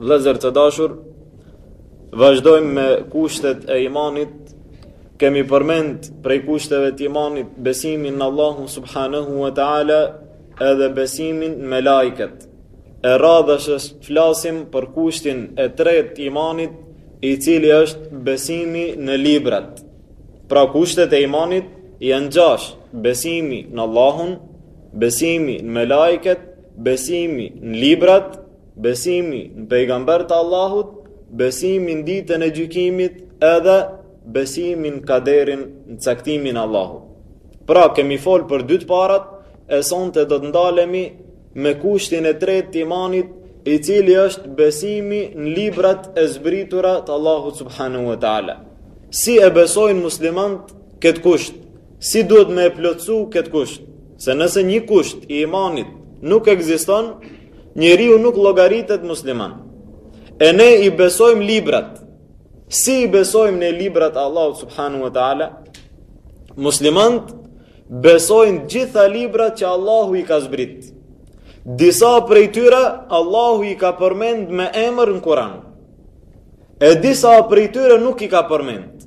Vllezër të dashur, vazhdojmë me kushtet e imanit, kemi përmend prej kushteve të imanit besimin në Allahun subhanahu wa taala edhe besimin në melajket. E radhës është flasim për kushtin e tretë të imanit, i cili është besimi në librat. Pra kushtet e imanit janë gjashtë, besimi në Allahun, besimi në melajket, besimi në librat, Besimi në pejgamberët e Allahut, besimi në ditën e gjykimit edhe besimi në kaderin në caktimin e Allahut. Pra kemi fol për dy të parat, e sonte do të ndalemi me kushtin e tretë të imanit, i cili është besimi në librat e zbritura të Allahut subhanahu wa taala. Si e besojnë muslimanët këtë kusht? Si duhet me e plotësu këtë kusht? Se nëse një kusht i imanit nuk ekziston, njeriu nuk llogaritet musliman. E ne i besojmë librat. Si i besojmë ne librat e Allahut subhanahu wa taala? Muslimanët besojnë të gjitha librat që Allahu i ka zbrit. Disa prej tyre Allahu i ka përmend me emër në Kur'an. E disa prej tyre nuk i ka përmend.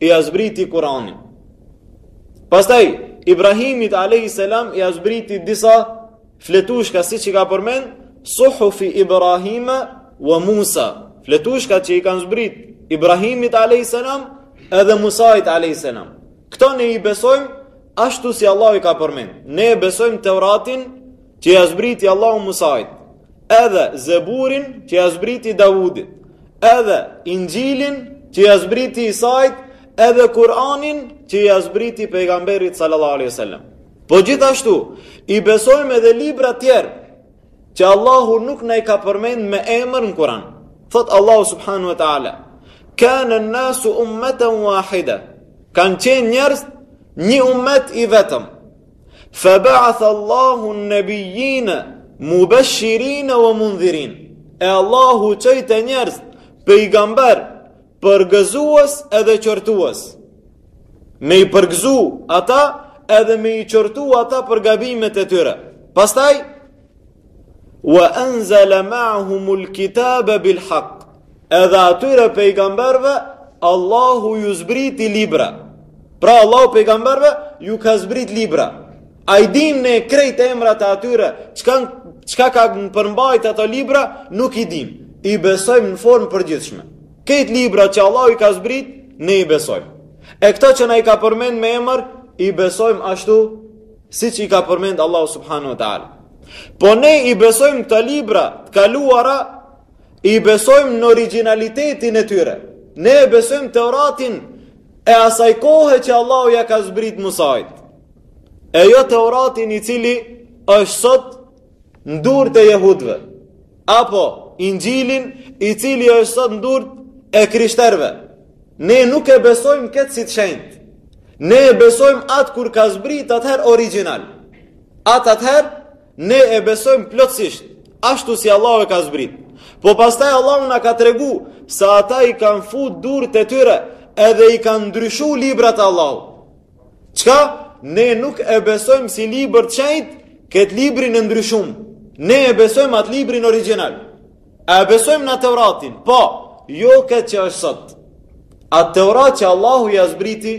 ia zbriti Kur'anin. Pastaj, Ibrahimit a.s. ia zbriti disa fletushka, siç i ka përmend, suhufi Ibrahima wa Musa, fletushka që i kanë zbrit Ibrahimit a.s. edhe Musait a.s. Këto ne i besojmë, ashtu si Allahu i ka përmend. Ne besojmë Teuratin, që ia zbriti Allahu Musait, edhe Zeburin që ia zbriti Davudit, edhe Inxhilin që ia zbriti Isait, edhe Kur'anin që ia zbriti pejgamberit sallallahu alaihi wasallam. Po gjithashtu, i besojmë edhe libra tjerë që Allahu nuk na i ka përmend me emër në Kur'an. Thotë Allahu subhanahu wa taala: "Kana an-nasu ummatan wahida." Kanë qenë njerëz një ummet i vetëm. Fa ba'ath Allahu an-nabiyyin mubashirin wa mundhirin. E Allahu çoi te njerëz pejgamber përgëzues edhe qortues. Me i përgëzu ata edhe me i qortu ata për gabimet e tyre. Pastaj Wa anzala ma'ahumul kitaba bil haqq. Edhe atyre pejgamberëve Allahu ju zbriti libra. Pra Allahu pejgamberëve ju ka zbrit libra. A i dimë ne krejt emrat e atyre, çka, çka kanë përmbajt ato libra, nuk i dimë. I besojmë në formë përgjithshme. Krejt libra që Allahu i ka zbrit, ne i besojmë. E këto që na i ka përmend me emër, i besojmë ashtu siç i ka përmend Allahu subhanahu wa taala. Po ne i besojmë këto libra të kaluara, i besojmë në origjinalitetin e tyre. Ne e besojmë Teuratin e asaj kohe që Allahu ja ka zbrit Musait. E jo Teuratin i cili është sot në durt e jehudve, apo Inxhilin i cili është sot në durt e krishterve. Ne nuk e besojmë këtë si të shenjtë. Ne e besojmë atë kur ka zbrit atëherë origjinal. Atë atëherë, ne e besojmë plotësisht, ashtu si Allahu e ka zbrit. Po pastaj Allahu na ka tregu se ata i kanë fut durt e tyre, edhe i kanë ndryshu librat e Allahut. Çka? Ne nuk e besojmë si libër të shenjtë, këtë librin e ndryshum. Ne e besojmë atë librin origjinal. E besojmë na Teuratin, po, jo këtë që është sot. At Teurat që Allahu ja zbriti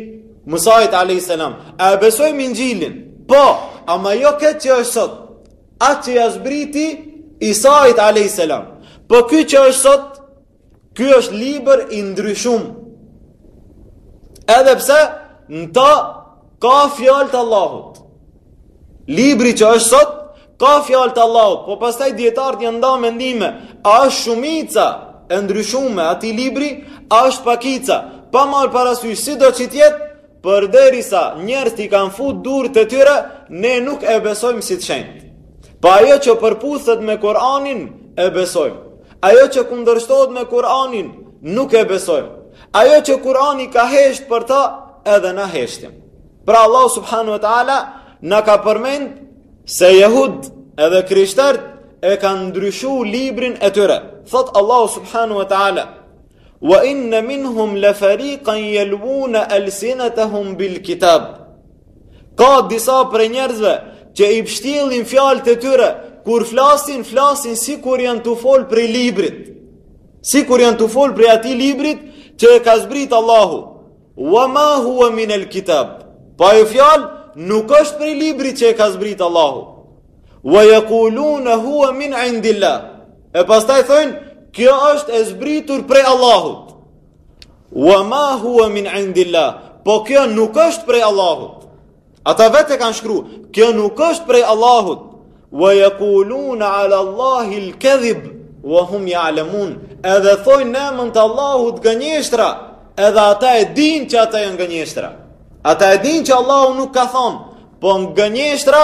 Musait a.s. E besojmë Inxhilin, po, ama jo këtë që është sot. At që ja zbriti Isait a.s. Po këtë që është sot, Ky është libër i ndryshum. Edhe pse në ta ka fjalë të Allahut. Libri që është sot ka fjalë të Allahut, po pastaj dietarët janë nda mendime, a është shumica e ndryshume atij libri, a është pakica, pa marrë parasysh sido që të jetë, përderisa njerëzit i kanë fut durt e tyre, ne nuk e besojmë si të shenjtë. Po ajo që përputhet me Kuranin, e besojmë. Ajo që kundërshtohet me Kur'anin nuk e besojmë. Ajo që Kur'ani ka hesht për ta, edhe na heshtim. Pra Allahu subhanahu wa ta'ala na ka përmend se jehudt edhe krishtart e kanë ndryshu librin e tyre. Thotë Allahu subhanahu wa ta'ala, Wa inna minhum la fariqan yalwun alsinatahum bil kitab. Ka disa prej njerëzve që i pështjellin fjalët e tyre kur flasin, flasin sikur janë tu fol prej librit. Sikur janë tu fol prej atij librit që e ka zbrit Allahu. Wa ma huwa min al kitab. Po ajo fjalë nuk është prej librit që e ka zbrit Allahu. Wa yaquluna huwa min indillah. E pastaj thojnë, kjo është e zbritur prej Allahut. Wa ma huwa min indillah, po kjo nuk është prej Allahut. Ata vetë e kanë shkru, kjo nuk është prej Allahut, wa jekulune ala Allahil kedhib, wa hum ja'lemun, edhe thojnë në emën të Allahut gënjeshtra, edhe ata e dinë që ato janë gënjeshtra. Ata e dinë që Allahu nuk ka thonë, po gënjeshtra,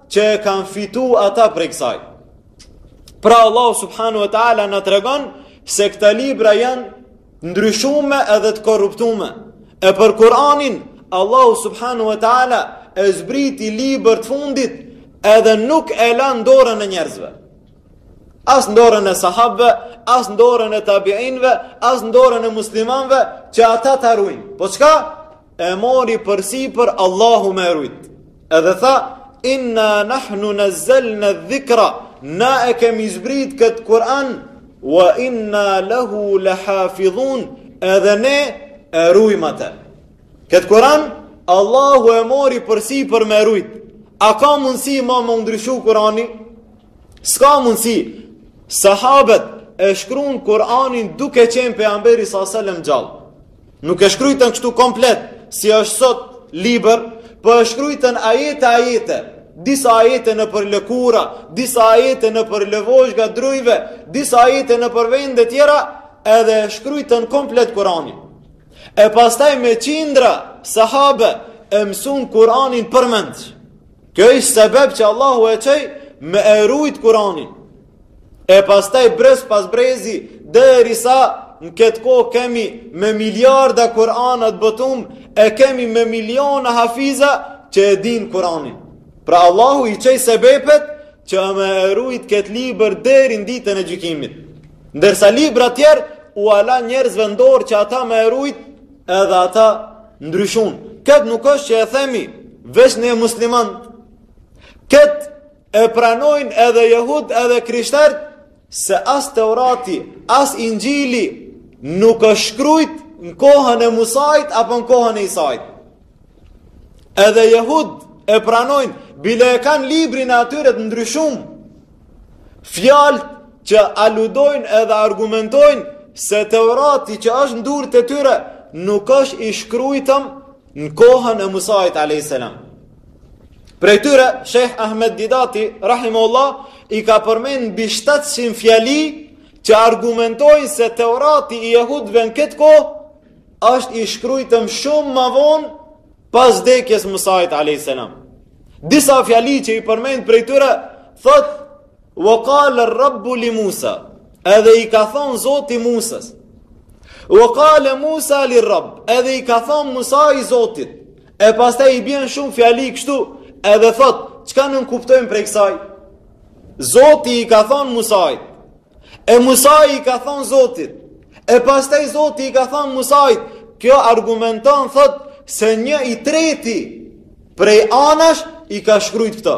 që e kanë fitu ata prej kësaj. Pra Allah subhanu e ta'ala na tregon se këta libra janë të ndryshume edhe të korruptume. E për Kur'anin, Allah subhanu e ta'ala e zbriti libër të fundit edhe nuk e la n'dorën e njerëzve. As n'dorën e sahabëve, as n'dorën e tabiinve, as n'dorën e muslimanve që ata ta rujnë. Po çka? E mori përsipër Allahu me e rujt. Edhe tha, inna nahnu nezzelna dhikra, na e kemi zbrit këtë Kur'an, wa inna lehu le hafidhun, edhe ne e rujmë atë. Këtë Kur'an, Allahu e mori përsipër me e rujt. A ka mundësi ma me u ndryshu Kur'ani? S'ka mundësi. Sahabët e shkrun Kur'anin duke qenë Pejgamberi s.a.s. gjallë. Nuk e shkrujtën kështu komplet, si është sot libër, po e shkrujtën ajete ajete, disa ajete nëpër lëkura, disa ajete nëpër lëvozhga drujve, disa ajete nëpër vende tjera, edhe e shkrujtën komplet Kuranin. E pastaj me qindra, sahabe, e mësun Kuranin përmend. Kjo ish sebeb që Allahu e çoi me e rujt Kuranin. E pastaj brez pas brezi, derisa, në këtë kohë kemi me miliarda Kur'ana t'botum, e kemi me miliona hafiza që e dinë Kur'anin. Pra Allahu i çoi sebepet që me e rujt këtë libër deri në ditën e gjykimit. Ndërsa libra tjerë, ua la njerëzve n'dorë që ata me e rujt edhe ata ndryshun. Këtë nuk është që e themi veç ne muslimanët. Këtë E pranojnë edhe jehudët edhe krishterët se as Teurati, as Inxhili nuk është shkrujt në kohën e Musait apo në kohën e Isait. Edhe jehudët e pranojnë, bile e kanë librin e atyre të ndryshum, fjalë që aludojnë edhe argumentojnë se Teurati që është n'durt e tyre nuk është i shkrujtëm Në kohën e Musait alayhis salam. Prej tyre Sheikh Ahmed Didati rahimehullah i ka përmend mbi 700 fjali që argumentojnë se Teurati i jehudëve në këtë kohë është i shkrujtëm shumë ma vonë pas vdekjes Musait alayhis salam. Disa fjali që i përmend prej tyre thotë Wa qala ar-rabbu li Musa. Edhe i ka thon Zoti Musës. Wa qala Musa li rabb. Edhe i ka thon Musa i Zotit. E pastaj i bjen shumë fjali kështu, edhe thot, çka nënkuptojmë prej kësaj? Zoti i ka thon Musait. E Musai i ka thon Zotit. E pastaj Zoti i ka thon Musait, kjo argumenton thot se një i treti prej anash i ka shkrujt këto.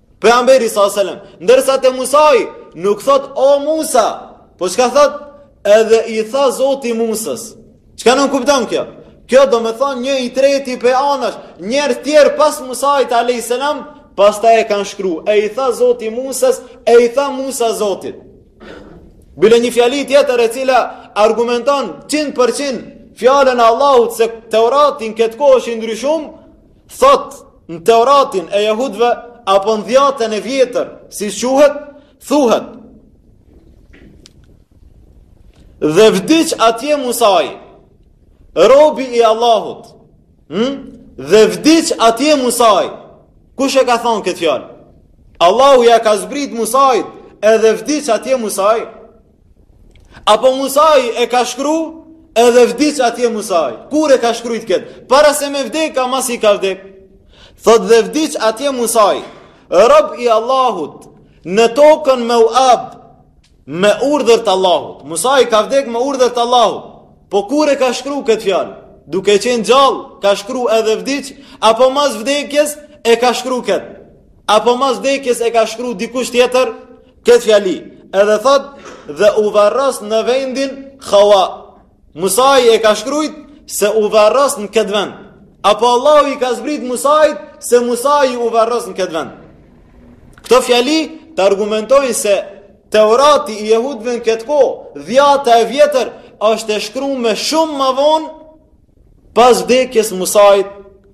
Pejgamberi a.s., ndërsa te Musai nuk thot o Musa, po çka thot? Edhe i tha Zoti Musës. Çka nënkupton kjo? Kjo domethonë një i treti pej anash, njerëz tjerë pas Musait a.s. Pastaj e kanë shkru, e i tha Zoti Musës, e i tha Musa Zotit. Bile një fjali tjetër e cila argumenton 100% fjalën e Allahut se Teurati n'këtë kohë është i ndryshum, Thot, në Teuratin e jehudve, apo në dhjatën e vjetër, si quhet, thuhet. Dhe vdiq atje Musai, robi i Allahut, hm? dhe vdiq atje Musai, kush e ka thonë këtë fjalë? Allahu ja ka zbrit Musait, edhe vdiq atje Musai, Apo Musai e ka shkru edhe vdiq atje Musai. Kur e ka shkrujt këtë? Para se me vdek, a masi ka vdek. Thot dhe vdiq atje Musai. Rob i Allahut në tokën Meuab me urdhër të Allahut. Musai ka vdek me urdhër të Allahut. Po kur e ka shkru këtë fjalë? Duke qenë gjallë, ka shkru edhe vdiq, apo mas vdekjes e ka shkru këtë? Apo mas vdekjes e ka shkru dikush tjetër? Këtë fjali, edhe thot dhe u varros në vendin Khawa. Musai e ka shkrujt se u varros në këtë vend. Apo Allahu i ka zbrit Musait se Musai u varros në këtë vend. Këto fjali të argumentojnë se Teurati i jehudve në këtë kohë, dhjata e vjetër, është e shkru me shumë ma vonë Pas vdekjes Musait,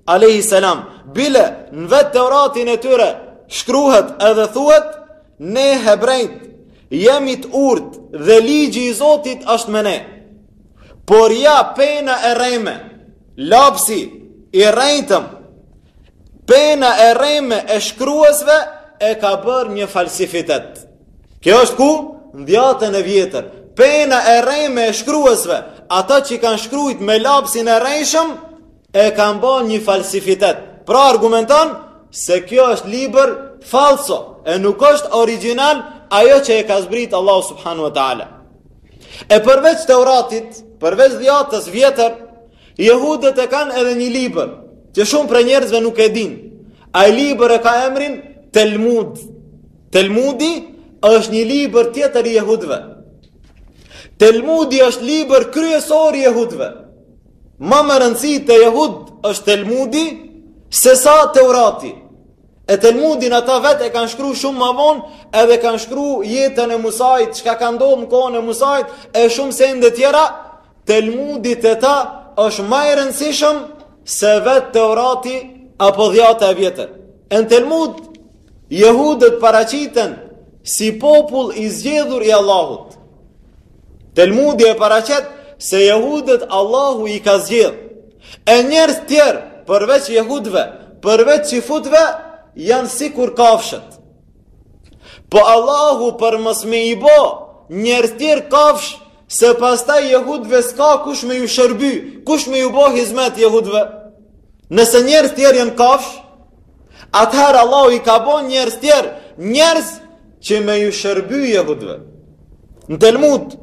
alejhi selam, bile në vetë Teuratin e tyre, shkruhet edhe thuhet, ne hebrenjtë, jemi të urtë dhe ligji i Zotit është me ne. Por ja pena e rreme, lapsi i rrejshëm, pena e rreme e shkruesve e ka bërë një falsifitet. Kjo është ku? N'dhjatën e vjetër. Pena e rreme e shkruesve, ata që kanë shkrujt me lapsin e rrejshëm, e kanë ba një falsifitet. Pra argumenton se kjo është libër falso, e nuk është origjinal ajo që e ka zbrit Allahu subhanahu wa ta'ala. E përveç Teuratit, përveç dhjatës vjetër, jehudët e kanë edhe një libër, që shumë prej njerëzve nuk e din. Ai libër e ka emrin Telmud. Telmudi është një libër tjetër i jehudëve. Telmudi është libër kryesor i jehudëve. Ma me rëndësi te jehudët është telmudi, sesa Teurati. E telmudin ata vetë e kanë shkru shumë ma vonë, edhe kanë shkru jetën e Musait, çka ka ndodh në kohën e Musait, e shumë sende tjera, telmudi te ta është ma i rëndësishëm se vetë Teurati apo dhjata e vjetër. E në telmud, Jehudët paraqiten si popull i zgjedhur i Allahut. Telmudi e paraqet se jehudët Allahu i ka zgjedh. E njerëzt tjerë, përveç jehudëve, përveç çifutëve, janë sikur kafshët. Po Allahu për mos me i bo njerëzt tjerë kafshë, se pastaj jehudëve s'ka kush me ju shërby, kush me ju bo hizmet jehudëve. Nëse njerëzt tjerë janë kafshë, Atëherë Allahu i ka bo njerëzt tjerë, njerëz që me ju shërby jehudëve. Në Telmud,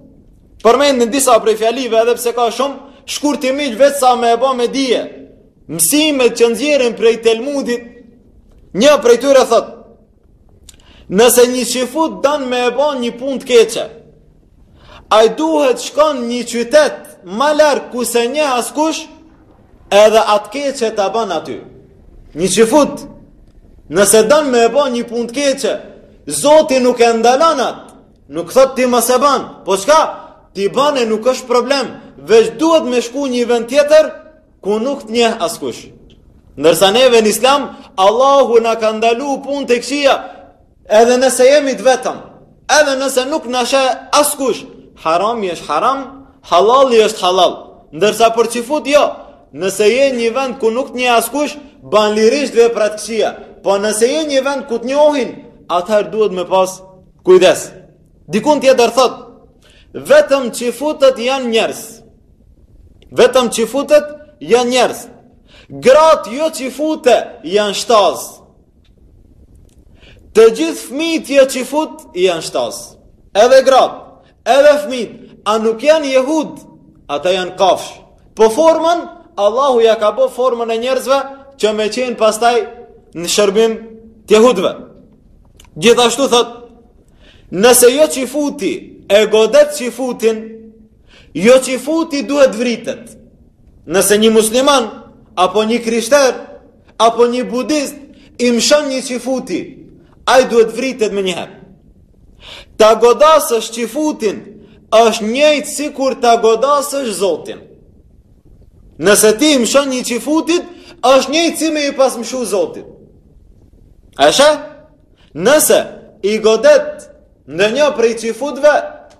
përmendim disa prej fjalive edhe pse ka shumë, shkurtimisht veç sa me e ba me dije. Mësimet që nxjerrin prej Telmudit, një prej tyre thotë, nëse një çifut don me e ba një punë të keqe, Ai duhet t'shkon n'një qytet ma larg ku s'e njeh askush edhe atë t'keqe ta ban aty. Një çifut, nëse don me e bo një punë të keqe, zoti nuk e ndalon atë, nuk thotë ti mos e ban, po çka, ti bane, nuk është problem, veç duhet me shku n'një vend tjetër, ku nuk të njeh askush. Ndërsa neve në islam, Allahu na ka ndalu punët e këqija, Edhe nëse jemi të vetëm, edhe nëse nuk na sheh askush, harami është haram, hallalli është hallall. Ndërsa për çifutët jo, nëse je n'një vend ku nuk të njeh askush, bani lirisht veprat e këqija. Po nëse je n'një vend ku të njohin, atëherë duhet me pas kujdes. Dikun tjetër thotë, vetëm çifutët janë njerëz. Vetëm çifutët janë njerëz. Gratë jo çifute janë shtazë. Të gjithë fëmijët jo çifut janë shtazë. Edhe gratë, edhe fëmijët, a nuk janë jehud? Ata janë kafshë. Po formën, Allahu ja ka bo formën e njerëzve që me qenë pastaj në shërbim të jehudëve. Gjithashtu thotë, nëse jo çifuti e godet çifutin, Jo çifuti duhet vritet. Nëse një musliman, apo një krishter, apo një budist, i mshon një çifuti, ai duhet vritet menjëherë. Ta godasësh çifutin, është njëjtë sikur ta godasësh zotin. Nëse ti i mshon një çifutit, është njëjtë si me i pas mshu zotit. Eshe? Nëse i godet ndonjë prej çifutve,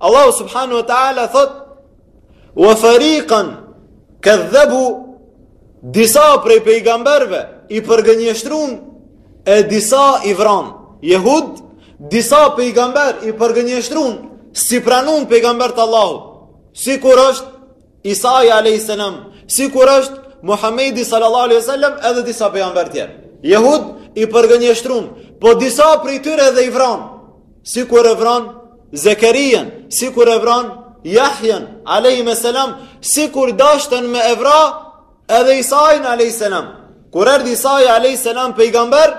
Allahu subhanahu wa taala thot: "Wa fariqan kadhabu" Disa prej pejgamberëve i përgënjeshtruan e disa i vranë. Jehud, disa pejgamber i përgënjeshtruan, si pranon pejgamber të Allahut. Sikur është Isai alayhis salam, sikur është Muhamedi sallallahu alaihi wasallam edhe disa pejgamber tjerë. Jehud i përgënjeshtruan, po disa prej tyre edhe i vranë. Sikur e vran Zekerien, sikur e vran Jahjen, alejhime selam, sikur dashtën me e vra edhe Isain, alejhi selam. Kur erdh Isai, alejhi selam, pejgamber,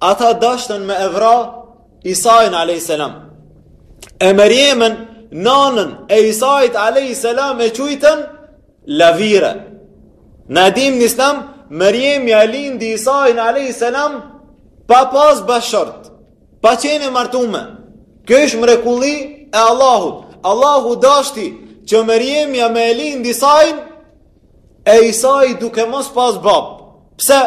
ata dashtën me e vra Isain, alejhi selam. E Merjemen, nanën e Isait, alejhi selam, e qujten, lavire. Na e dim në islam, Mërjemi e lindi Isain, alejhi selam, pa pas bashkëshort. Pa qenë e martume. Kjo është mrekulli e Allahut. Allahu dashti që Merjemja me e lind Isain, e Isai duke mos pas bab. Pse?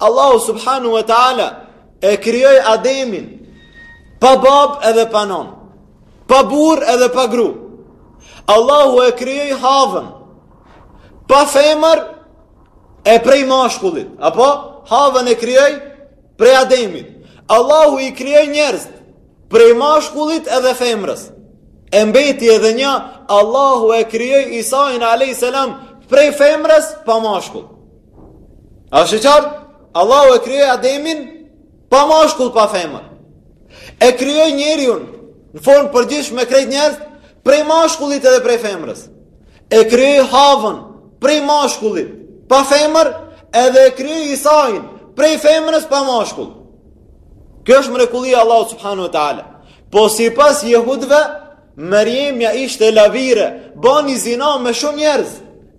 Allahu subhanahu ve ta'ala e krijoi Ademin pa bab edhe pa non, pa burr edhe pa gru. Allahu e krijoi Havën pa femër e prej mashkullit. Apo? Havën e krijoi Prej Ademit. Allahu i krijoi njerëzit prej mashkullit edhe femrës. E mbeti edhe një, Allahu e krijoi Isain alayhis salam prej femrës pa mashkull. A është qartë? Allahu e krijoi Ademin pa mashkull pa femër. E krijoi njeriun në formë përgjithshme krejt njerëzit prej mashkullit edhe prej femrës. E krijoi Havën prej mashkullit pa femër, edhe e krijoi Isain prej femrës pa mashkull. Kjo është mrekullia e Allahut subhanahu wa taala. Po sipas jehudëve, Mërjemja ishte lavire, bani zina me shumë njerëz,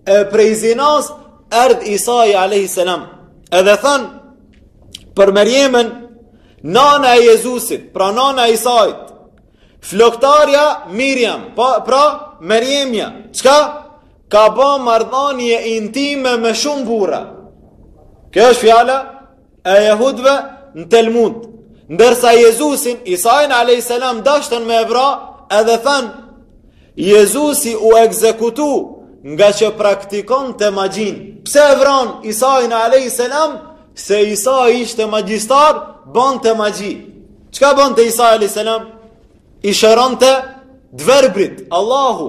e prej zinas erdh Isai a.s. Edhe thanë, për Mërjemen, nana e Jezusit, pra nana e Isait, Floktarja Miriam, pa, pra Merjemja, çka? Ka ba marrëdhënie intime me shumë burra. Kjo është fjala e jehudëve në Talmud. Ndërsa Jezusin, Isain alayhis salam dashtën me e vra, edhe thanë Jezusi u ekzekutu ngaqë praktikonte magjinë. Pse e vranë Isain alayhis salam se Isai ishte magjistar, bante magji. Çka bante Isai a.s. I shëronte të verbrit, Allahu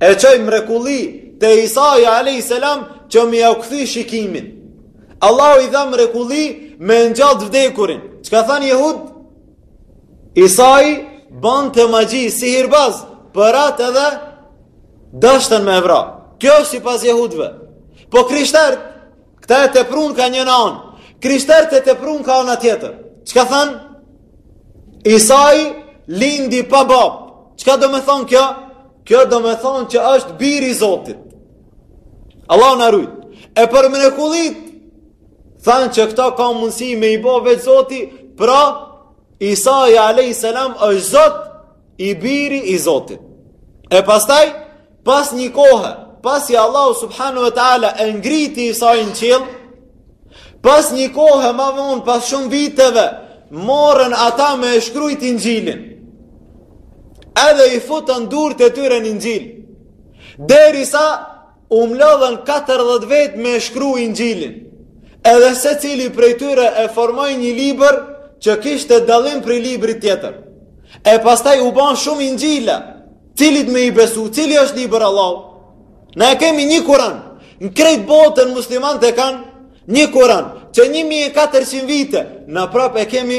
e çoi mrekulli te Isai a.s. që me jau kthy shikimin. Allahu i dha mrekulli me e ngjall të vdekurin. Çka thanë jehudët? Isai bante magji, sihirbaz, për atë edhe dashtën me e vra. Kjo është sipas jehudve. Po krishterët, Këta e teprun ka njëna anë. Krishterët e teprun ka ana tjetër. Çka thanë? Isai lindi pa babë. Çka do me thonë kjo? Kjo do me thonë që është biri i Zotit. Allahu na rujt. E për mrekullitë thanë që këta ka mundësi me i bo veç Zoti, pra Isai alayhis salam është Zot i biri i Zotit. E pastaj, pas një kohe, pasi Allahu subhanahu wa ta'ala e ngriti Isain n'qiell, pas një kohe ma vonë, pas shumë viteve, morën ata me e shkrujt Inxhilin, edhe i futën durt e tyre n'Inxhil, derisa U mblodhën katërdhjetë vetë me e shkru Inxhilin, edhe secili prej tyre e formoi një libër që kishte dallim prej librit tjetër. E pastaj u banë shumë Inxhila, cilit me i besu, cili është libër i Allahut? Na e kemi një Kur'an, në krejt botën muslimanët e kanë një Kur'an, që 1400 vite na prapë e kemi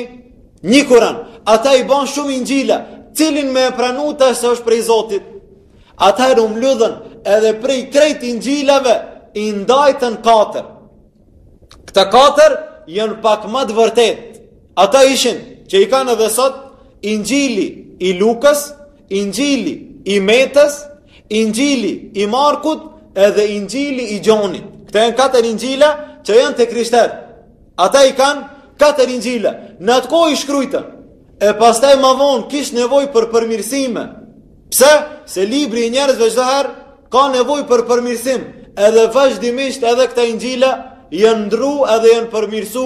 një Kur'an. Ata i banë shumë Inxhila, cilin me e pranu tash se është prej Zotit? Atëherë u mblodhën edhe prej krejt Inxhilave i ndajtën katër. Këta katër janë pak ma të vërtetë. Ata ishin që i kanë edhe sot Inxhili i Lukës, Inxhili i Metës, Inxhili i Markut edhe Inxhili i Gjonit. Këta janë katër Inxhila që janë te krishterët. Ata i kanë katër Inxhila. Në atë kohë i shkrujtën. E pastaj ma vonë kish nevojë për përmirësime. Pse? Se libri i njerëzve çdo herë ka nevojë për përmirësim, edhe vazhdimisht edhe këta Inxhila janë ndrru edhe janë përmirësu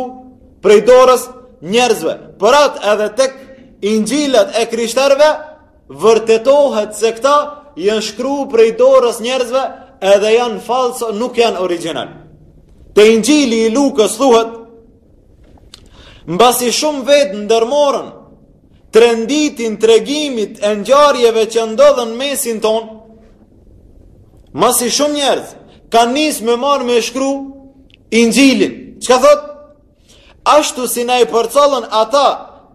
prej dorës njerëzve. Për atë edhe tek Inxhilat e krishterve, vërtetohet se këta janë shkru prej dorës njerëzve edhe janë falso, nuk janë origjinal. Te Inxhili i Lukës thuhet, mbasi shumë vetë ndërmorën, trenditin tregimit e ngjarjeve që ndodhën në mesin ton, masi shumë njerëz kanë nis me marr me shkru Injilin. Çka thot? Ashtu si na i përcollën ata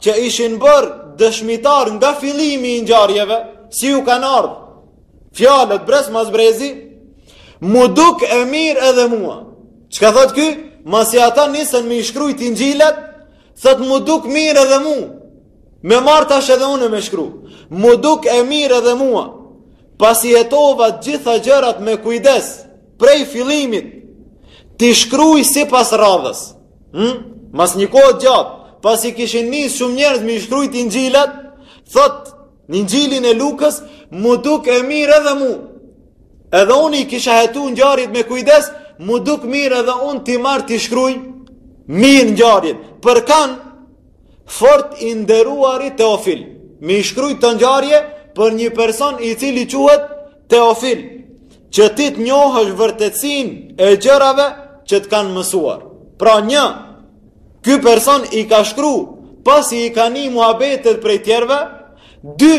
që ishin bër dëshmitar nga fillimi i ngjarjeve, si ju kanë ardhur fjalët brez mas brezi, mu duk e mirë edhe mua. Çka thot ky? Masi ata nisën me i shkrujt Injilet, Thot mu duk mirë edhe mu. Me marrë tash edhe unë me shkru. Mu duk e mirë edhe mua. Pasi hetova gjitha gjërat me kujdes, prej fillimit, t'i shkruj sipas radhës. Hm? Mas një kohë gjatë, pasi kishin nis shumë njerëz me i shkrujt Injilat, thot, Në Injilin e Lukës, mu duk e mirë edhe mu. Edhe unë i kisha hetu ngjarjet me kujdes, mu duk mirë edhe unë t'i marr t'i shkruj, mirë ngjarjet. Për kanë, fort i nderuari Teofil, me i shkrujt kto ngjarje për një person i cili quhet Teofil, që ti të njohësh vërtetësinë e gjërave që të kanë mësuar. Pra një, Ky person i ka shkru, pasi i ka ni muhabetet prej tjerve, dy,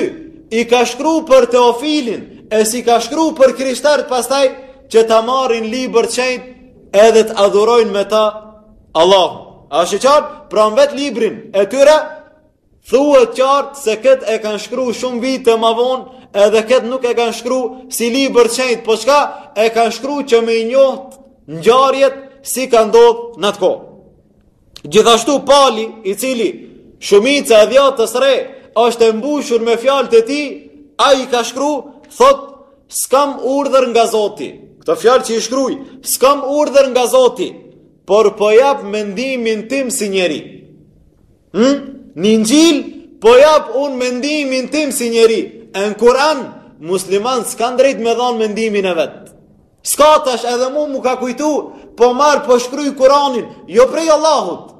i ka shkru për Teofilin, e s'i ka shkru për krishtert pastaj, që ta marrin libër t'shenjt, edhe të adhurojnë me ta Allahun. Asht qartë, pra në vetë librin e tyre, Thuhet qartë se këtë e kanë shkru shumë vite ma vonë, edhe këtë nuk e kanë shkru si libër t'shenjtë, po çka e kanë shkru që me i njohtë ngjarjet si ka ndodhë në at kohë. Gjithashtu Pali i cili shumica e dhjatës re është e mbushur me fjalët e tij, ai ka shkru, thot, s'kam urdhër nga zoti. Këto fjalë që i shkruj, s'kam urdhër nga zoti, por po jap mendimin tim si njeri. Hm? Në Injil po jap un mendimin tim si njeri. E në Kur'an muslimant s'kan drejt me dhan mendimin e vet. S'ka tash edhe mu mu ka kujtu, po marr po shkruj Kur'anin, jo prej Allahut.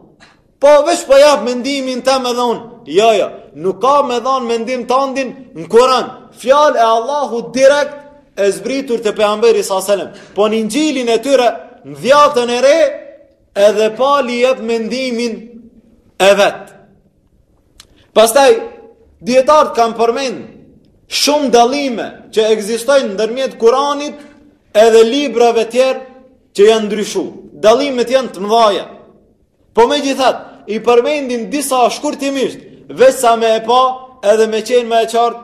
Po veç po jap mendimin tem edhe un. Jo, jo, nuk ka me dhan mendim tandin në Kur'an. Fjalë e Allahut direkt e zbritur te pejgamberit sallallahu alajhi wasallam. Po në Injilin e tyre, në dhjatën e re, Edhe Pali jep mendimin e vet. Pastaj dijetarët kanë përmend shumë dallime që ekzistojnë ndërmjet Kuranit edhe librave tjerë që janë ndryshu. Dallimet janë të mëdhaja. Po megjithat, i përmendim disa shkurtimisht, veç sa me e pa edhe me qenë më e qartë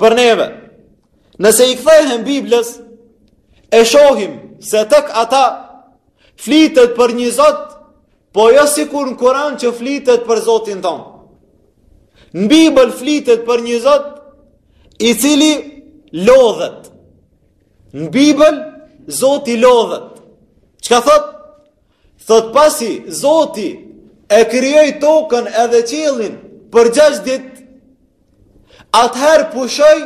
për neve. Nëse i kthehem Biblës, e shohim se tek ata Flitet për një Zot, po jo sikur në Kur'an që flitet për Zotin tonë. Në Bibël flitet për një Zot i cili lodhet. Në Bibël Zoti lodhet. Çka thotë? Thotë pasi Zoti e krijoi tokën edhe qiellin për 6 ditë, Atëherë pushoi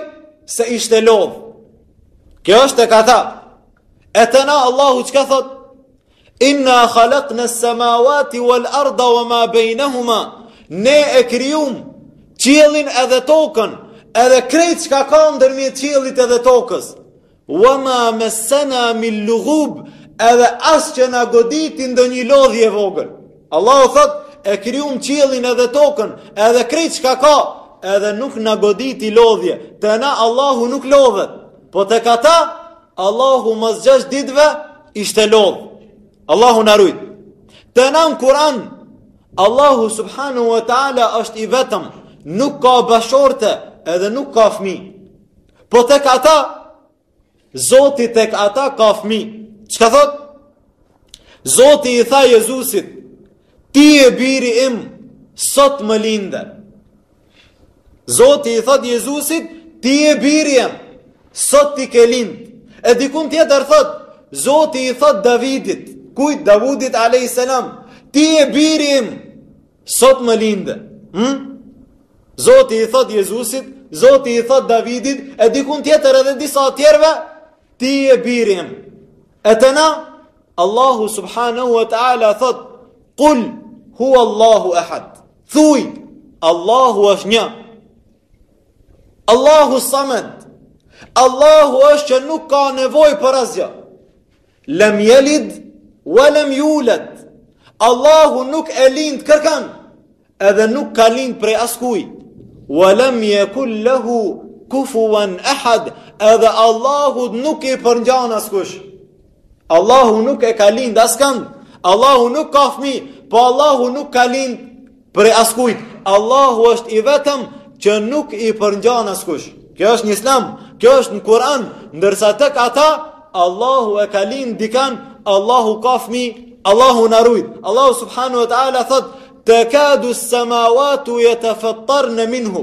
se ishte lodhë. Kjo është tek ata. E te na Allahu çka thotë? Inna khalakna as-samawati wal arda wa ma bejnehuma. Ne e krijum qiellin edhe tokën, edhe krejt çka ka ndërmjet qiellit edhe tokës. Wa ma massana min lughub, edhe as që na goditi ndonjë lodhje e vogël. Allahu thotë, e krijum qiellin edhe tokën, edhe krejt çka ka, edhe nuk na goditi lodhje. Te na Allahu nuk lodhet. Po tek ata Allahu mas gjashtë ditëve ishte lodh. Allahu na rujt. Te na në Kur'an Allahu subhanahu wa taala është i vetëm, nuk ka bashkëshorte, edhe nuk ka fmi. Po tek ata, Zoti tek ata ka fmi. Çka thotë? Zoti i tha Jezusit, ti je biri im, sot më linde. Zoti i thot Jezusit, ti je biri im, sot ti ke lind. E dikun tjetër thot, Zoti i thot Davidit, kujt Davudit a.s. Ti je biri im, Sot më linde. Hm? Zoti i thot Jezusit, Zoti i thot Davidit, e dikun tjetër edhe disa tjerëve, ti je biri im. E te na, Allahu subhanahu wa ta'ala thot, kul, huwallahu ehad. Thuj, Allahu është një. Allahu samad. Allahu është që nuk ka nevojë për asgja. Lem jelid, wa lem juled. Allahu nuk e ka lind kërkan, edhe nuk ka lind prej askujt. Wa lem jekun lehu kufuan ehad, edhe Allahut nuk i përngjan askush. Allahu nuk e ka lind askan, Allahu nuk ka fmi, po Allahu nuk ka lind Prej askujt, Allahu është i vetëm që nuk i përngjan askush. Kjo është në islam, kjo është në Kur'an, ndërsa tek ata Allahu e ka lind dikan, Allahu ka fmi, Allahu na rujt. Allahu subhanahu wa taala thot: "Takadu as-samawatu yatafattarna minhu."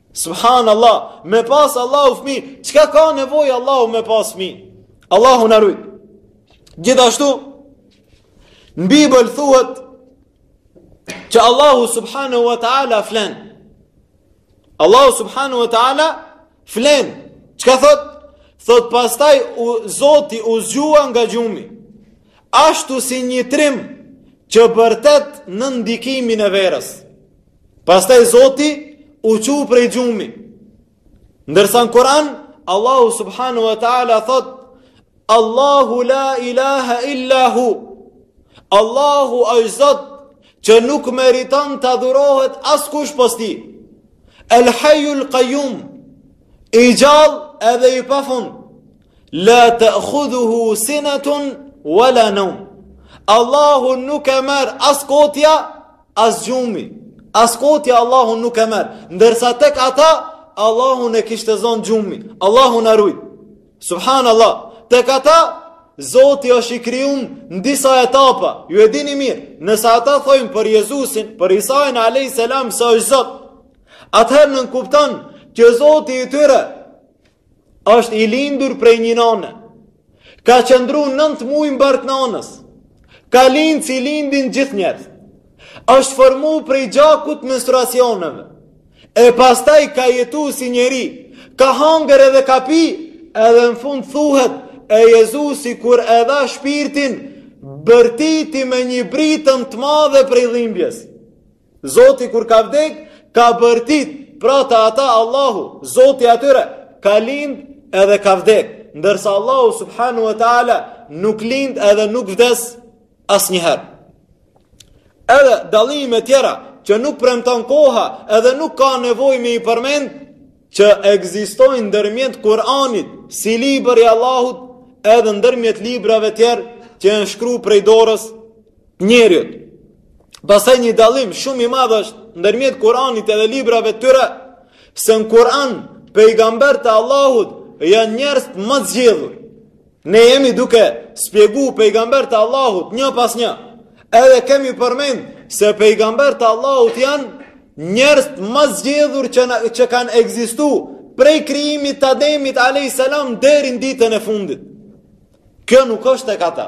Subhan Allah, me pas Allahu fmi, çka ka nevojë Allahu me pas fmi? Allahu na rujt. Gjithashtu, në Bibël thuhet, që Allahu subhanahu wa ta'ala flen. Allahu subhanahu wa ta'ala flen. Çka thotë? Thotë pastaj u zoti u zgjua nga gjumi. Ashtu si një trim që bërtet nën ndikimin e verës. Pastaj Zoti u çu prej gjumi. Ndërsa në Kur'an Allahu subhanahu wa taala thotë Allahu la ilaha illa hu. Allahu është Zot që nuk meriton të adhurohet askush pos tij. El Hayyul Qayyum i gjallë edhe i pafund. La ta'khudhuhu sinatun wala nawm. Allahu nuk e merr as kotja As gjumi, as kotja Allahu nuk e merr, ndërsa tek ata, Allahu e kishte zonë gjumi, Allahu na rujtë. Subhanallah, tek ata, Zoti është i krijuar në disa etapa. Ju e dini mirë, nëse ata thojnë për Jezusin, për Isain alayhis salam se është Zot, atëherë nënkupton që Zoti i tyre Është i lindur prej një nane. Ka qëndru nëntë mujë në bark të nanës. Ka lindë si lindin gjithë njerëz. Është formu prej gjakut të menstruacioneve. E pastaj ka jetu si njeri. Ka hangër edhe ka pi, edhe në fund thuhet, e Jezusi kur e dha shpirtin, bërtiti me një britmë të madhe prej dhimbjes. Zoti kur ka vdek, ka bërtit, pra te ata Allahu, Zoti i atyre, ka lind edhe ka vdek, ndërsa Allahu subhanahu wa ta'ala nuk lind edhe nuk vdes asnjëherë. Edhe dallime tjera që nuk premton koha edhe nuk ka nevojë me i përmend që ekzistojnë ndërmjet Kur'anit si libër i Allahut edhe ndërmjet librave tjerë që janë shkru prej dorës njeriut. Pastaj një dallim shumë i madh është ndërmjet Kur'anit edhe librave të tyre se në Kur'an pejgamberët e Allahut janë njerëzit ma të zgjedhur. Ne jemi duke spjegu pejgamberët e Allahut një pas një. Edhe kemi përmend se pejgamberët e Allahut janë njerëzit më të zgjedhur që, në, që kanë ekzistu prej krijimit të Ademit a.s. deri në ditën e fundit. Kjo nuk është tek ata.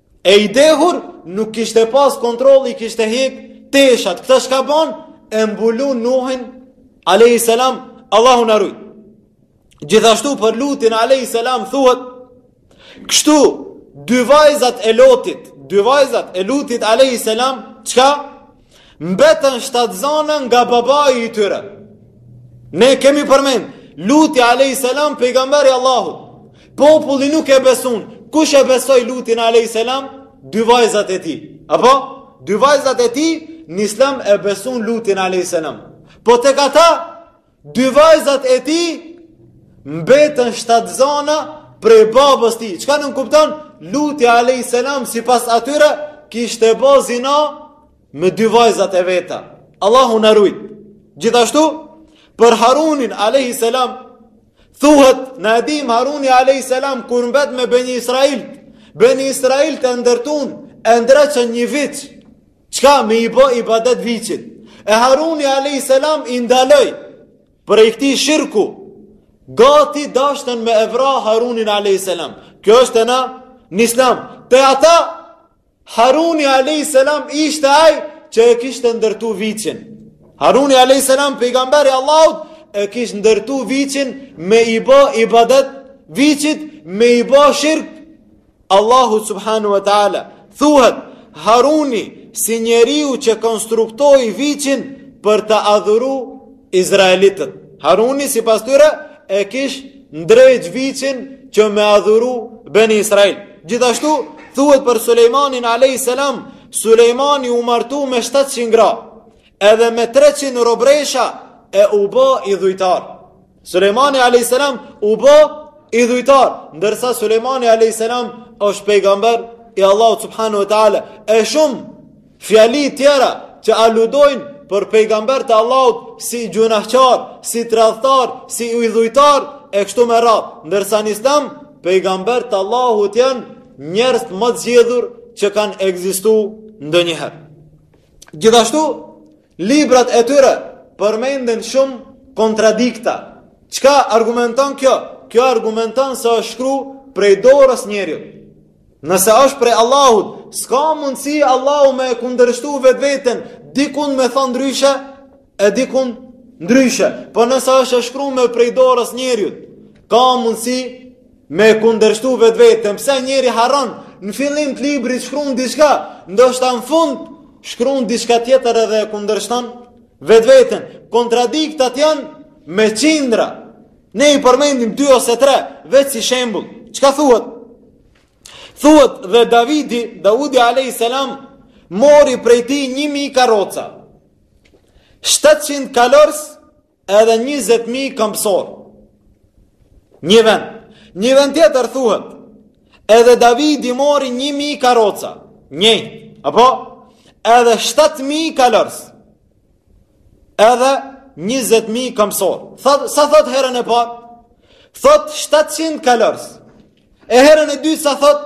E i dehur nuk kishte pas kontroll i kishte hek teshat. Këta çka ban e mbulu Nuhin alejhi selam Allahu na rujt. Gjithashtu për Lutin alejhi selam thuhet kështu dy vajzat e Lotit dy vajzat e Lutit alejhi selam çka Mbetën shtatzana nga babai i tyre. Ne kemi përmend, Luti alejhi selam pejgamberi i Allahut. Populli nuk e besun. Kush e besoi Lutin alejhi selam? Dy vajzat e tij. Apo dy vajzat e tij në islam e besun Lutin alejhi selam. Po tek ata Dy vajzat e tij mbetën shtatzana prej babës tij. Çka nënkupton? Luti a.s. sipas atyre kishte bo zina me dy vajzat e veta. Allahu na rujt. Gjithashtu, për Harunin a.s. Thuhet na e dim Haruni a.s. kur mbet me Beni Israilt. Beni Israilt e ndërtun e ndreqën një viç Çka me i bo ibadet viçit? E Haruni a.s. i ndaloi prej këtij shirku. Gati dashtën me e vra Harunin a.s. Kjo është te na në islam. Te ata, Haruni a.s. ishte aj që e kishte ndërtu viçin. Haruni a.s. pejgamberi i Allahut e kishte ndërtu viçin me i bo ibadet viçit me i bo shirk Allahut subhanehu ue teala, thuhet Haruni si njeriu që konstruktoi viçin për ta adhuru Izraelitët. Haruni sipas tyre e kish ndreq viçin që me adhuru Beni Israil. Gjithashtu, thuhet për Sulejmanin a.s. Sulejmani u martu me 700 gra, edhe me 300 robresha e u bo idhujtar. Sulejmani a.s. u bo idhujtar, ndërsa Sulejmani a.s. është pejgamber i Allahut subhanehu ue teala. E shumë fjali tjera që aludojnë për pejgamberët e Allahut si gjynahqar, si tradhtar, si idhujtar, e kështu me radhë. Ndërsa në islam, pejgamberët e Allahut janë njerëzit më të zgjedhur që kanë ekzistu ndonjëherë. Gjithashtu, Librat e tyre përmendin shumë kontradikta. Çka argumenton kjo? Kjo argumenton se është shkru prej dorës njeriut. Nëse është prej Allahut, s'ka mundësi Allahu me e kundërshtu vetveten, dikun me thon ndryshe, e dikun ndryshe. Po nëse është shkru me prej dorës njeriut, ka mundësi Me kundërshtu vetveten, pse njeri harron, në fillim të librit shkruan diçka, ndoshta në fund shkruan diçka tjetër edhe e kundërshton vetveten. Kontradiktat janë me qindra. Ne i përmendim dy ose tre, veç si shembull. Çka thuhet? Thuhet dhe Davidi, Daudi alejhi selam mori prej tij 1000 karroca. 700 kalorës Edhe 20.000 këmbësor. Një vend. Një vend tjetër thuhet. Edhe Davidi mori 1.000 karoca. Një. Apo? Edhe 7.000 kalors. Edhe 20.000 këmbësor. Thot, sa thot herën e parë? Thot 700 kalors. E herën e dytë sa thot?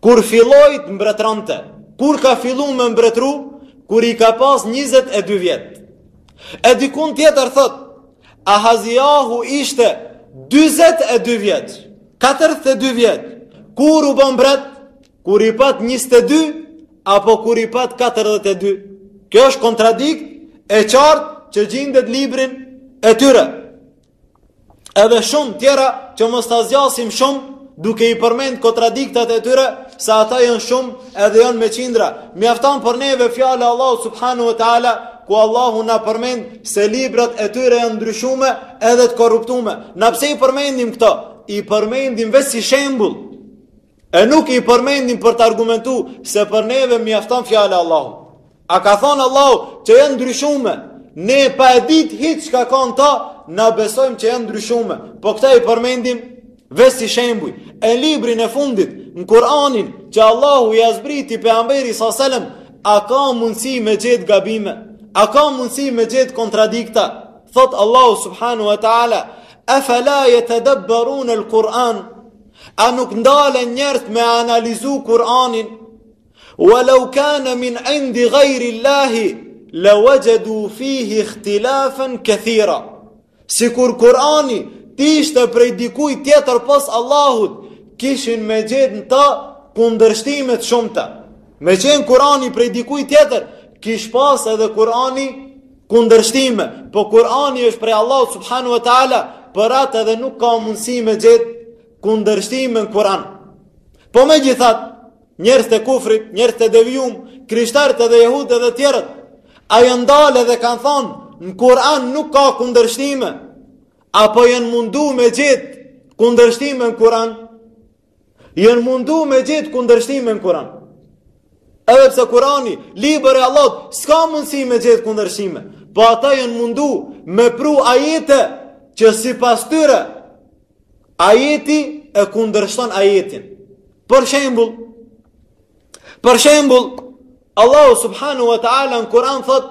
Kur filloi të mbretëronte, kur ka fillu me mbretëru, kur i ka pas 22 vjet. E dikun tjetër thot, Ahaziahu ishte 42 vjet, 42 vjet. Kur u bo mbret? Kur i pat 22 apo kur i pat 42? Kjo është kontradikt e qartë që gjindet n'librin e tyre. Edhe shumë tjera që mos ta zgjasim shumë duke i përmend kontradiktat e tyre se ata janë shumë edhe janë me qindra. Mjafton për neve fjala e Allahut subhanahu wa taala ku Allahu na përmend se librat e tyre janë ndryshume edhe të korruptume. Na pse i përmendim këto? I përmendim veç si shembull. E nuk i përmendim për të argumentu se për neve mjafton fjala e Allahut. A ka thonë Allahu që janë ndryshume, ne pa e ditë hiç çka kanë ta, na besojmë që janë ndryshume. Po këta i përmendim veç si shembuj. E librin e fundit, në Kuranin, që Allahu ia zbriti pejgamberit salallahu alejhi selam, a ka mundësi me gjetë gabime? A ka mundësi me gjetë kontradikta? Thotë Allahu subhanahu wa ta'ala, efela jetedebberunel Kuran, A nuk ndalen njerëzit me analizu Kur'anin? Wa law kana min 'indi ghayri Allahi la wajadu fihi ikhtilafan kathira. Sikur Kur'ani të ishte prej dikujt tjetër pos Allahut, kishin me gjetë në ta kundërshtime të shumta. Me qenë Kur'ani prej dikujt tjetër, kish pas edhe Kur'ani kundërshtime, po Kurani është prej Allahut subhanahu wa taala, për atë edhe nuk ka mundësi me gjet kundërshtime në Kur'an. Po megjithatë, njerëz të kufrit, njerëz të devijum, krishterët edhe jehudët edhe tjerët, a janë ndalë edhe kanë thonë, në Kur'an nuk ka kundërshtime, apo janë mundu me gjet kundërshtime në Kur'an? Janë mundu me gjetë kundërshtime në Kur'an. Edhe pse Kur'ani, libër e Allahut, s'ka mundësi me gjetë kundërshtime. Po ata janë mundu me pru ajete që sipas tyre, ajeti e kundërshton ajetin. Për shembull, për shembull, Allahu subhanahu wa ta'ala në Kur'an thot,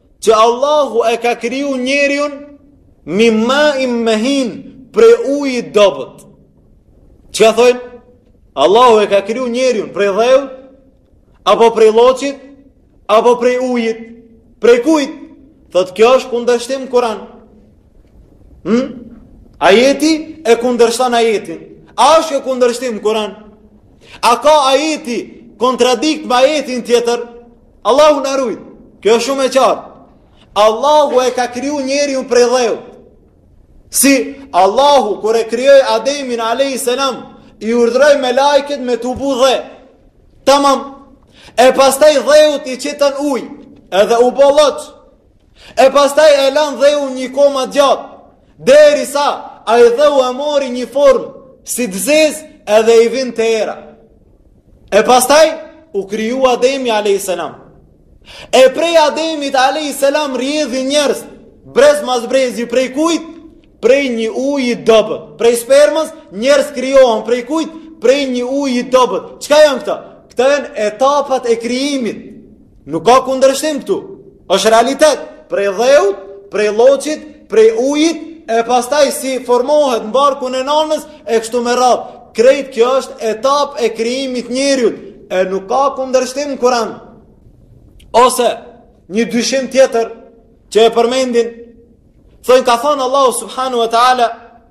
Që Allahu e ka kriju njeriun min main mehin prej ujit dobët. Çka thojnë? Allahu e ka kriju njeriun prej dheut, apo prej lloçit, apo prej ujit, prej kujt? Thotë kjo është kundërshtim n'Kur'an. Hmm? Ajeti e kundërshton ajetin. A është kjo kundërshtim n'Kur'an? A ka ajeti kontradikt me ajetin tjetër? Allahu na ruajt. Kjo është shumë e qartë. Allahu e ka kriju njeriun prej dheut. Si Allahu kur e krijoi Ademin a.s. i urdhroi melaiket me tubu dhe. Tamam. E pastaj dheut i qitën uj. Edhe u bo lloç. E pastaj e lan dheun një kohë ma gjatë, derisa ai dheu e mori një formë, si të zez edhe i vinte era. E pastaj u kriju Ademi a.s. E prej Ademit a.s. rrjedhin njerës, brez mas brezi prej kujt, prej një uji t'dobët. Prej spermës njerës krijohen prej kujt, prej një uji t'dobët. Çka janë këto? Këto janë etapat e krijimit. Nuk ka kundërshtim këtu. Është realitet prej dheut, prej lloçit, prej ujit e pastaj si formohet në barkun e nanës e kështu me radhë. Krejt kjo është etapë e krijimit njeriut e nuk ka kundërshtim në Kur'an. Ose një dyshim tjetër që e përmendin, thojnë ka thanë Allahu subhanahu wa taala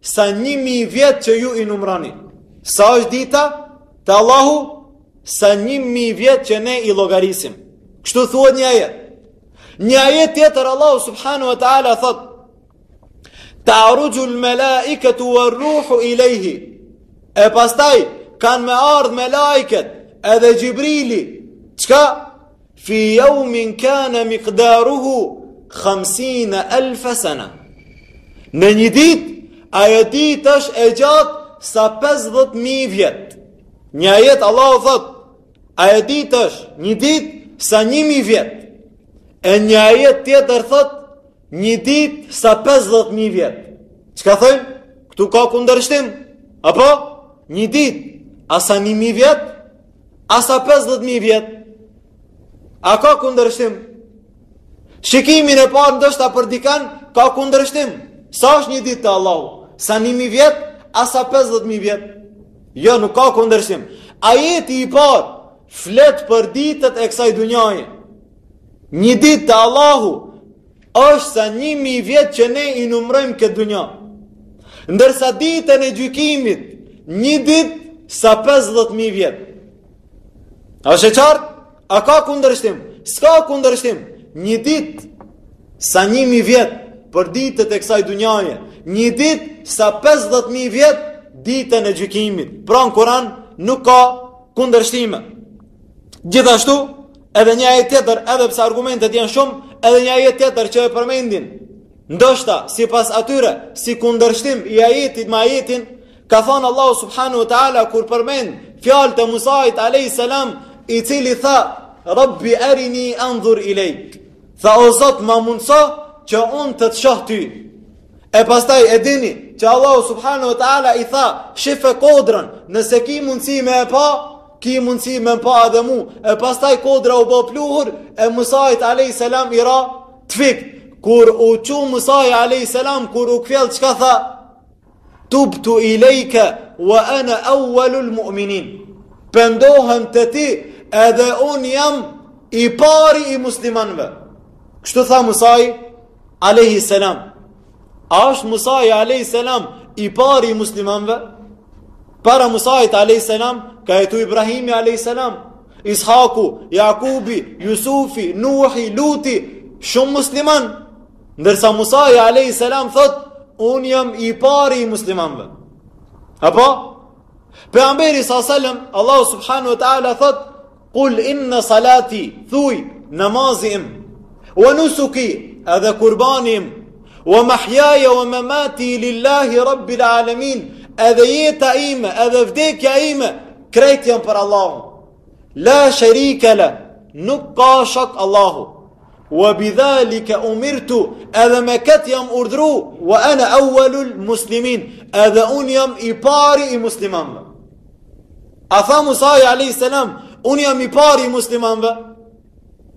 Sa një mijë vjet që ju i numroni. Sa është dita? Te Allahu sa një mijë vjet që ne i llogarisim. Kështu thuhet n'një ajet. Një ajet tjetër Allahu subhanahu wa taala thotë: "Ta'ruju al-mala'ikatu war-ruhu ilayhi." E pastaj kanë me ardh melaiket edhe Xhibrili. Çka? Fi yawmin kana miqdaruhu 50 alf sana. Në një ditë, ajo ditë është e gjatë sa 50000 vjet. Një ajet Allahu thotë, ajo ditë është një ditë sa 1000 vjet. E një ajet tjetër thotë, një ditë sa 50000 vjet. Çka thojnë? Ktu ka kundërshtim. Apo një ditë a sa 1000 vjet? A sa 50.000 vjet? A ka kundërshtim? Shikimin e parë ndoshta për dikan ka kundërshtim. Sa është një ditë te Allahu? Sa 1000 vjet? A sa 50000 vjet? Jo, nuk ka kundërshtim. Ajeti i parë flet për ditët e kësaj dunjaje. Një ditë te Allahu Është sa një mijë vjet që ne i numrojmë n'këtë dunja. Ndërsa ditën e gjykimit, një ditë sa 50.000 vjet. A është e qartë? A ka kundërshtim? S'ka kundërshtim. Një ditë sa 1000 vjet për ditët e kësaj dunjaje. Një ditë sa 50.000 vjet ditën e gjykimit. Pra në Kur'an nuk ka kundërshtime. Gjithashtu Edhe një ajet tjetër, edhe pse argumentet janë shumë, edhe një ajet tjetër që e përmendin. Ndoshta sipas atyre, si kundërshtim i ajetit me ajetin, ka thonë Allahu subhanahu wa taala kur përmend fjalët e Musait alayhis salam, i cili tha: "Rabbi arini anzur ilayk." Tha o Zot, ma mundso që unë të të shoh ty. E pastaj e dini që Allahu subhanahu wa taala i tha: "Shife kodrën, nëse ki mundësi me e pa, Ki mundësi me më pa edhe mu, e pastaj kodra u bë pluhur, e Musait a.s. i ra të fikët. Kur u çu Musai a.s. kur u kfjell çka tha, tubtu ilejke, wa ene awalul mu'minin. Pendohem te ti, edhe unë jam i pari i muslimanve. Kështu tha Musai, Alehi selam. A është Musai Alehi selam i pari i muslimanve? Para Musait Alehi selam ka jetu Ibrahimi Alehi selam. Ishaku, Jakubi, Jusufi, Nuhi, Luti, shumë musliman. Ndërsa Musai Alehi selam thot, un jam i pari i muslimanve. Apo? Pejgamberi sa selam, Allahu subhanu wa ta'ala thot, Kul inna salati, thuj, namazi im, wa nusuki, edhe kurbani im, wa mahjaja wa mamati lillahi rabbil alamin, edhe jeta ime, edhe vdekja ime, krejt jan për Allahun. La sharika lah, nuk ka shok Allahu. Wa bidhalika umirtu, edhe me këtë jam urdhru, wa ana awwalul muslimin, edhe un jam i pari i muslimanëve. A tha Musai alayhis salam, unë jam i pari i muslimanëve?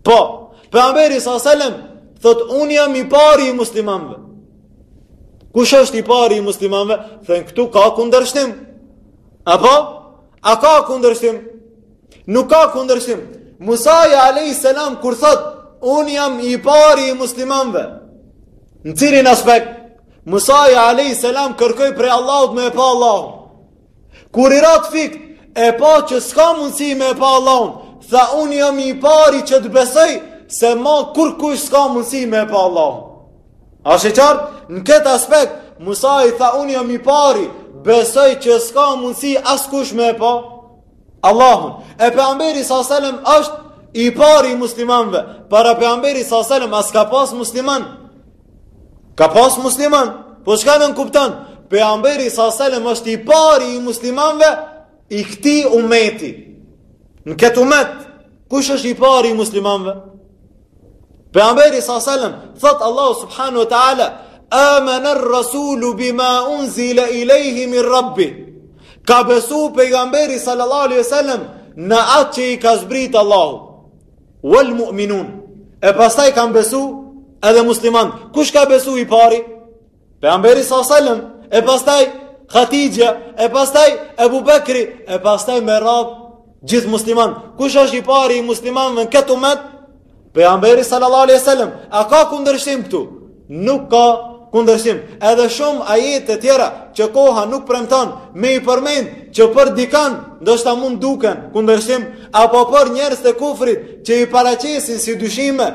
Po. Pejgamberi sa selam thot unë jam i pari i muslimanëve. Kush është i pari i muslimanëve? Thon këtu ka kundërshtim. Apo a ka kundërshtim? Nuk ka kundërshtim. Musai alayhis salam kur thot unë jam i pari i muslimanëve. Në cilin aspekt? Musai alayhis salam kërkoi prej Allahut me e pa Allahun. Kur i rat fikt, e pa që s'ka mundësi me pa Allahun, tha unë jam i pari që të besoj se ma kurkush s'ka mundësi me e pa Allahun. Asht qartë, në këtë aspekt, Musai tha unë jam i pari, besoj që s'ka mundësi askush me e pa Allahun. E Pejgamberi sa selem është i pari i muslimanve, para Pejgamberit sa selem a s'ka pas musliman, Ka pas musliman, po çka nënkupton? Pejgamberi sa selam është i pari i muslimanëve i këtij umeti. Në këtë umet, kush është i pari i muslimanëve? Pejgamberi sa selam thot Allahu subhanahu wa taala Amana ar-rasulu bima unzila ilayhi min rabbihi. Ka besu pejgamberi sallallahu alaihi wasallam në atë që i ka zbrit Allahu. Wal mu'minun. E pastaj kanë besu edhe musliman. Kush ka besu i pari? Pejgamberi sa selam. E pastaj Hatixhja, e pastaj Ebu Bekri, e pastaj me radhë gjithë musliman. Kush është i pari i muslimanëve në këtë umet? Pejgamberi sallallahu alaihi wasallam. A ka kundërshtim këtu? Nuk ka kundërshtim. Edhe shumë ajete të tjera që koha nuk premton me i përmend që për dikan ndoshta mund duken kundërshtim apo për njerëz të kufrit që i paraqesin si dyshime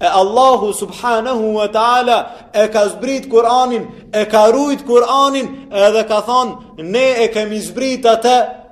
e Allahu subhanahu wa taala e ka zbrit Kur'anin e ka rujt Kur'anin edhe ka thonë ne e kemi zbrit atë